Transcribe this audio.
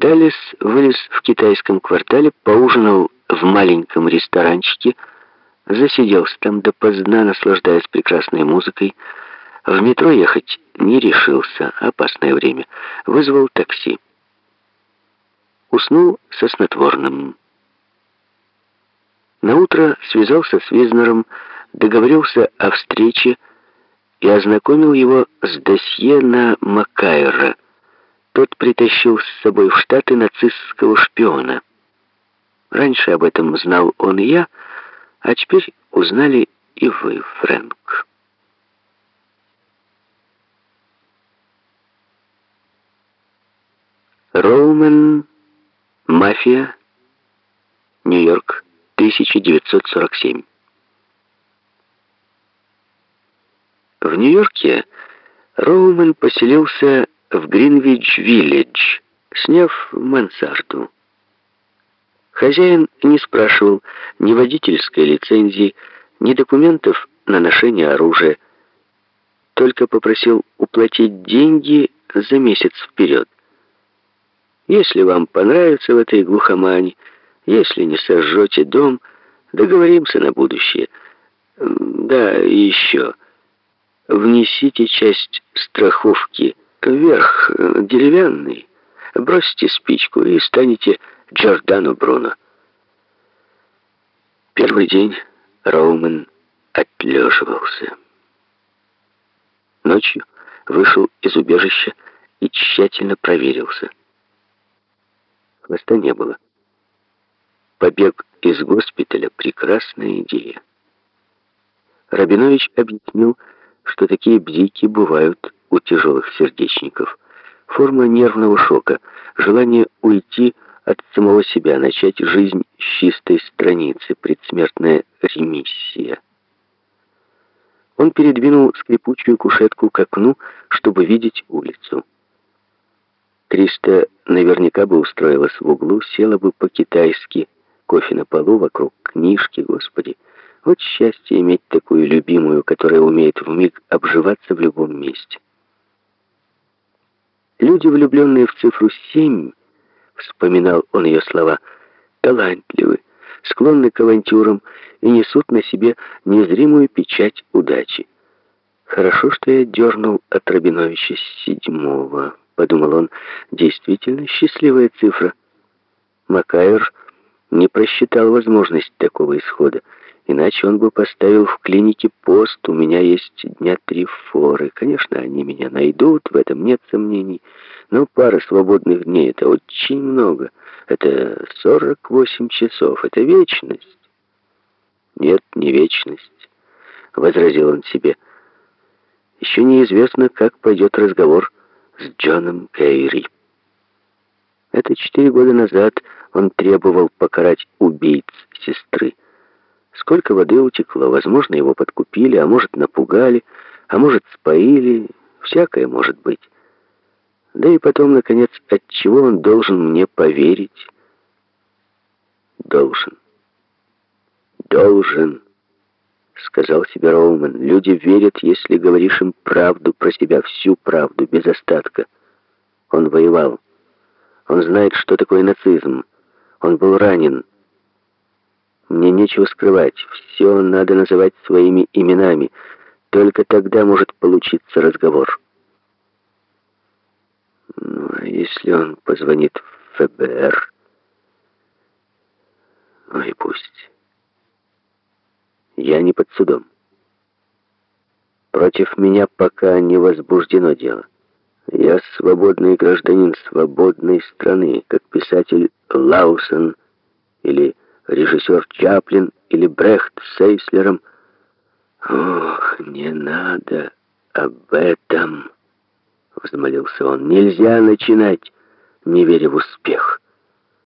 Даллес вылез в китайском квартале, поужинал в маленьком ресторанчике, засиделся там допоздна, наслаждаясь прекрасной музыкой. В метро ехать не решился, опасное время. Вызвал такси. Уснул со снотворным. Наутро связался с Визнером, договорился о встрече и ознакомил его с досье на Макайра. Тот притащил с собой в Штаты нацистского шпиона. Раньше об этом знал он и я, а теперь узнали и вы, Фрэнк. Роумен, мафия, Нью-Йорк, 1947. В Нью-Йорке Роумен поселился в Гринвич-Виллидж, сняв мансарду. Хозяин не спрашивал ни водительской лицензии, ни документов на ношение оружия, только попросил уплатить деньги за месяц вперед. Если вам понравится в этой глухомане, если не сожжете дом, договоримся на будущее. Да, и еще. Внесите часть страховки вверх, деревянный. Бросьте спичку и станете Джордано Бруно. Первый день Роумен отлеживался. Ночью вышел из убежища и тщательно проверился. Хвоста не было. Побег из госпиталя — прекрасная идея. Рабинович объяснил, что такие бдики бывают у тяжелых сердечников. Форма нервного шока, желание уйти от самого себя, начать жизнь с чистой страницы, предсмертная ремиссия. Он передвинул скрипучую кушетку к окну, чтобы видеть улицу. Криста наверняка бы устроилась в углу, села бы по-китайски, кофе на полу, вокруг книжки, господи. Вот счастье иметь такую любимую, которая умеет вмиг обживаться в любом месте. Люди, влюбленные в цифру семь, вспоминал он ее слова, талантливы, склонны к авантюрам и несут на себе незримую печать удачи. Хорошо, что я дернул от Рабиновича седьмого, подумал он, действительно счастливая цифра. Макайр не просчитал возможность такого исхода. Иначе он бы поставил в клинике пост. У меня есть дня три форы. Конечно, они меня найдут, в этом нет сомнений. Но пара свободных дней — это очень много. Это 48 часов. Это вечность. Нет, не вечность, — возразил он себе. Еще неизвестно, как пойдет разговор с Джоном Кейри. Это четыре года назад он требовал покарать убийц сестры. Сколько воды утекло, возможно, его подкупили, а может, напугали, а может, споили, всякое может быть. Да и потом, наконец, от чего он должен мне поверить? Должен. Должен, сказал себе Роуман. Люди верят, если говоришь им правду про себя, всю правду, без остатка. Он воевал. Он знает, что такое нацизм. Он был ранен. Мне нечего скрывать. Все надо называть своими именами. Только тогда может получиться разговор. Ну, а если он позвонит в ФБР? Ну и пусть. Я не под судом. Против меня пока не возбуждено дело. Я свободный гражданин свободной страны, как писатель Лаусон или режиссер Чаплин или Брехт с Эйслером. «Ох, не надо об этом!» — взмолился он. «Нельзя начинать, не веря в успех».